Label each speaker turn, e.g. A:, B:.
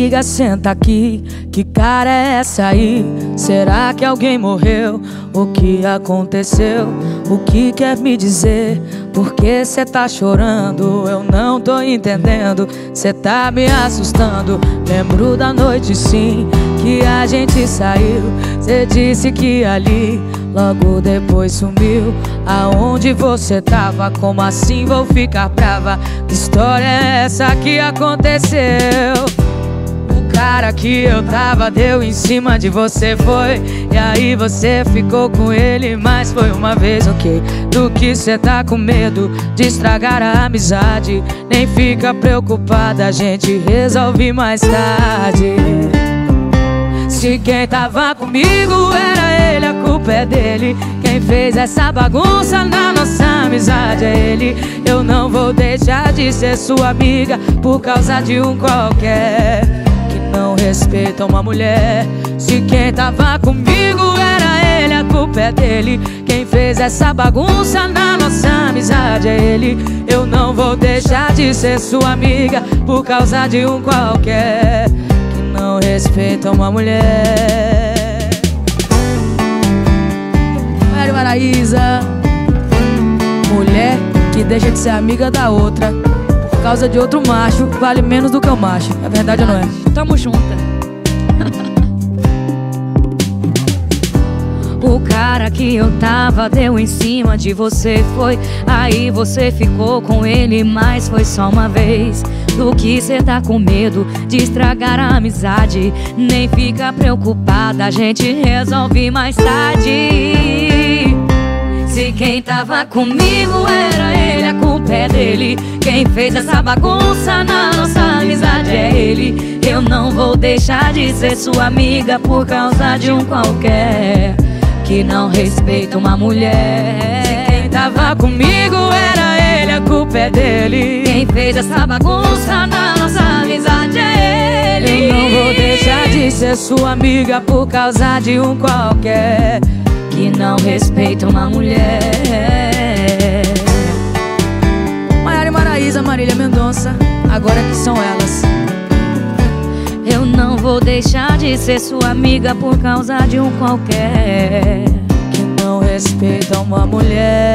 A: amiga, senta aqui. Que cara é essa aí? Será que alguém morreu? O que aconteceu? O que quer me dizer? Por que cê tá chorando? Eu não tô entendendo. Cê tá me assustando. Lembro da noite sim que a gente saiu. Cê disse que ali logo depois sumiu. Aonde você tava? Como assim vou ficar brava? Que história é essa que aconteceu? Cara que eu tava deu em cima de você foi. E aí você ficou com ele, mas foi uma vez ok. Do que cê tá com medo de estragar a amizade? Nem fica preocupada, a gente resolve mais tarde. Se quem tava comigo era ele, a culpa é dele. Quem fez essa bagunça na nossa amizade é ele. Eu não vou deixar de ser sua amiga Por causa de um qualquer respeita uma mulher. Se quem tava comigo era ele, a culpa é dele. Quem fez essa bagunça na nossa amizade é ele. Eu não vou deixar de ser sua amiga por causa de um qualquer que não respeita uma mulher. Mário Maraísa, mulher que deixa de ser amiga da outra por causa de outro macho vale menos do que o macho. É verdade ou não é?
B: Tamo junto. O cara que eu tava deu em cima de você foi Aí você ficou com ele, mas foi só uma vez Do que cê tá com medo de estragar a amizade Nem fica preocupada, a gente resolve mais tarde Se quem tava comigo era ele, a culpa é dele. Quem fez essa bagunça na nossa amizade é ele. Eu não vou deixar de ser sua amiga Por causa de um qualquer Que não respeita uma mulher.
A: Se quem tava comigo era ele, a culpa é dele.
B: Quem fez essa bagunça na nossa amizade é ele.
A: Eu não vou deixar de ser sua amiga Por causa de um qualquer
B: Que não respeita uma mulher
A: Isa Marília Mendonça, agora que são elas.
B: Eu não vou deixar de ser sua amiga por causa de um qualquer
A: que não respeita uma mulher.